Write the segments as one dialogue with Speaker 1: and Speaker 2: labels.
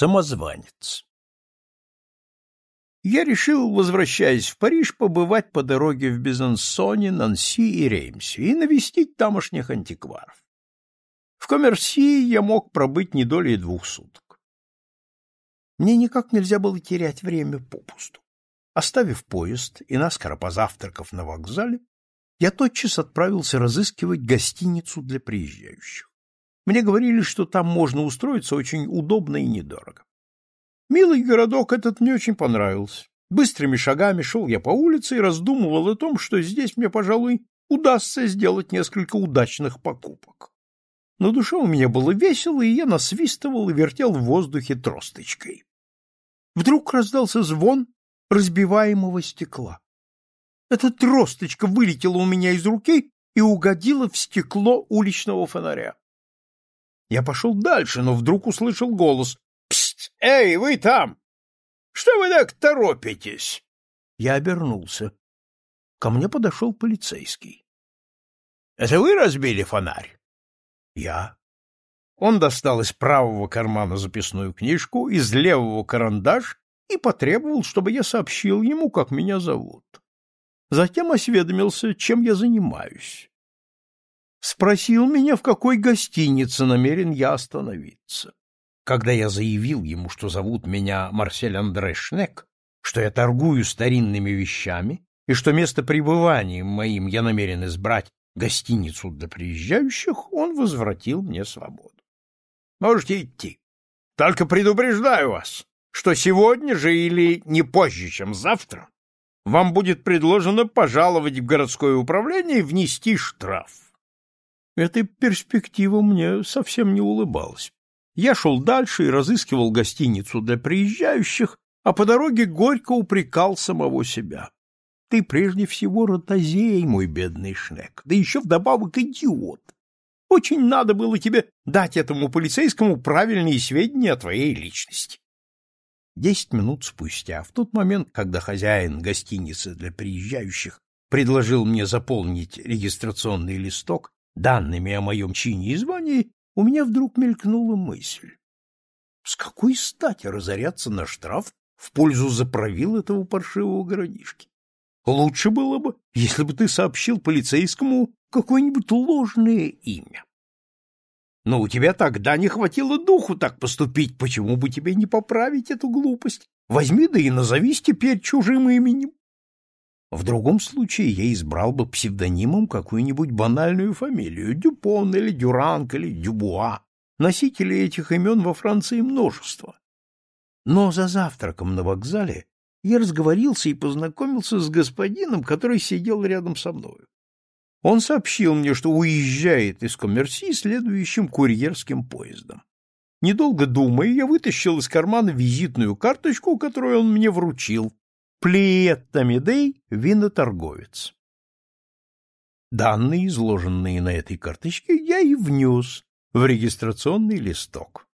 Speaker 1: Самозванец. Я решил, возвращаясь в Париж, побывать по дороге в Безансоне, Нанси и Реймсе и навестить тамошних антикваров. В Коммерси я мог пробыть не долей двух суток. Мне никак нельзя было терять время попусту. Оставив поезд и наскоро позавтракав на вокзале, я тотчас отправился разыскивать гостиницу для приезжающих. Мне говорили, что там можно устроиться очень удобно и недорого. Милый городок этот мне очень понравился. Быстрыми шагами шел я по улице и раздумывал о том, что здесь мне, пожалуй, удастся сделать несколько удачных покупок. На душе у меня было весело, и я насвистывал и вертел в воздухе тросточкой. Вдруг раздался звон разбиваемого стекла. Эта тросточка вылетела у меня из руки и угодила в стекло уличного фонаря. Я пошел дальше, но вдруг услышал голос. «Пст! Эй, вы там! Что вы так торопитесь?» Я обернулся. Ко мне подошел полицейский. «Это вы разбили фонарь?» «Я». Он достал из правого кармана записную книжку, из левого карандаш и потребовал, чтобы я сообщил ему, как меня зовут. Затем осведомился, чем я занимаюсь спросил меня, в какой гостинице намерен я остановиться. Когда я заявил ему, что зовут меня Марсель Андре Шнек, что я торгую старинными вещами и что место пребывания моим я намерен избрать гостиницу для приезжающих, он возвратил мне свободу. Можете идти. Только предупреждаю вас, что сегодня же или не позже, чем завтра, вам будет предложено пожаловать в городское управление и внести штраф. Эта перспектива мне совсем не улыбалась. Я шел дальше и разыскивал гостиницу для приезжающих, а по дороге горько упрекал самого себя. Ты прежде всего ротозей, мой бедный Шнек, да еще вдобавок идиот. Очень надо было тебе дать этому полицейскому правильные сведения о твоей личности. Десять минут спустя, в тот момент, когда хозяин гостиницы для приезжающих предложил мне заполнить регистрационный листок данными о моем чине и звании, у меня вдруг мелькнула мысль. С какой стати разоряться на штраф в пользу заправил этого паршивого городишки? Лучше было бы, если бы ты сообщил полицейскому какое-нибудь ложное имя. Но у тебя тогда не хватило духу так поступить, почему бы тебе не поправить эту глупость? Возьми да и назовись теперь чужим именем. В другом случае я избрал бы псевдонимом какую-нибудь банальную фамилию — Дюпон или Дюранк или Дюбуа. Носителей этих имен во Франции множество. Но за завтраком на вокзале я разговорился и познакомился с господином, который сидел рядом со мною. Он сообщил мне, что уезжает из Коммерси следующим курьерским поездом. Недолго думая, я вытащил из кармана визитную карточку, которую он мне вручил, Плиетта Медей — виноторговец. Данные, изложенные на этой карточке, я и внес в регистрационный листок.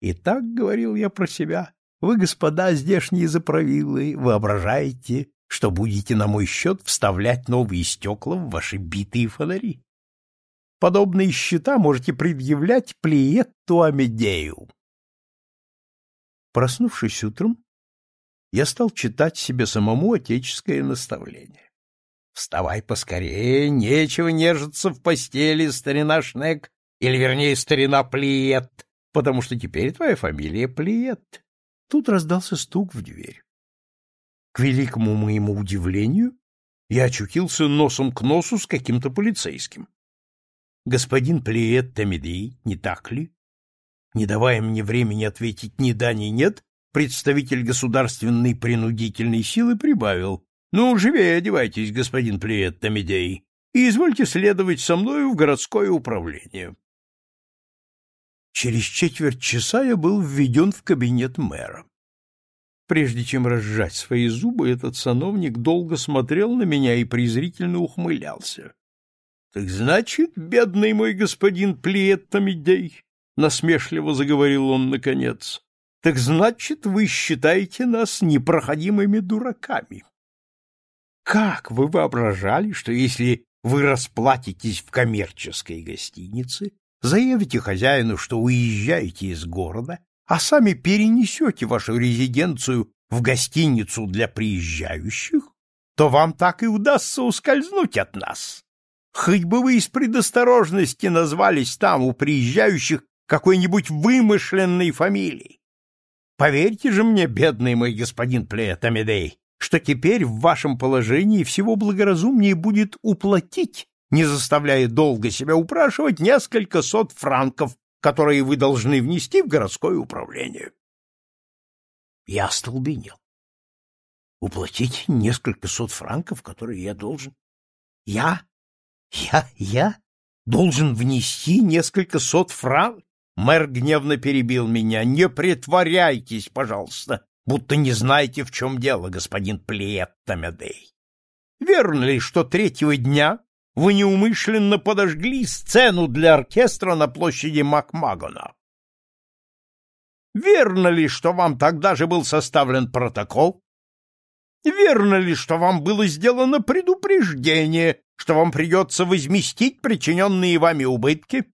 Speaker 1: И так говорил я про себя, вы, господа здешние заправилы, воображаете, что будете на мой счет вставлять новые стекла в ваши битые фонари. Подобные счета можете предъявлять Плиетту Амедею. Проснувшись утром, я стал читать себе самому отеческое наставление. «Вставай поскорее, нечего нежиться в постели, старина Шнек, или, вернее, старина Плиет, потому что теперь твоя фамилия Плиет». Тут раздался стук в дверь. К великому моему удивлению, я очутился носом к носу с каким-то полицейским. Господин Плиет Тамидей, не так ли? Не давая мне времени ответить ни да, ни нет, представитель государственной принудительной силы прибавил. — Ну, живее одевайтесь, господин Плиет Тамидей, и извольте следовать со мною в городское управление. Через четверть часа я был введен в кабинет мэра. Прежде чем разжать свои зубы, этот сановник долго смотрел на меня и презрительно ухмылялся. — Так значит, бедный мой господин Плиет Тамидей, — насмешливо заговорил он наконец, так значит, вы считаете нас непроходимыми дураками. Как вы воображали, что если вы расплатитесь в коммерческой гостинице, заявите хозяину, что уезжаете из города, а сами перенесете вашу резиденцию в гостиницу для приезжающих, то вам так и удастся ускользнуть от нас. Хоть бы вы из предосторожности назвались там у приезжающих какой-нибудь вымышленной фамилией. Поверьте же мне, бедный мой господин Плеет Амедей, что теперь в вашем положении всего благоразумнее будет уплатить, не заставляя долго себя упрашивать, несколько сот франков, которые вы должны внести в городское управление. Я остолбенел. Уплатить несколько сот франков, которые я должен? Я? Я? Я? Должен внести несколько сот франков? Мэр гневно перебил меня. Не притворяйтесь, пожалуйста, будто не знаете, в чем дело, господин Плиетта Медей. Верно ли, что третьего дня вы неумышленно подожгли сцену для оркестра на площади Макмагона? Верно ли, что вам тогда же был составлен протокол? Верно ли, что вам было сделано предупреждение, что вам придется возместить причиненные вами убытки?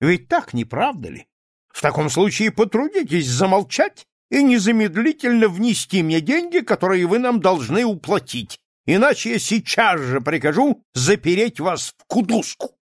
Speaker 1: Ведь так, не правда ли? В таком случае потрудитесь замолчать и незамедлительно внести мне деньги, которые вы нам должны уплатить, иначе я сейчас же прикажу запереть вас в кутузку.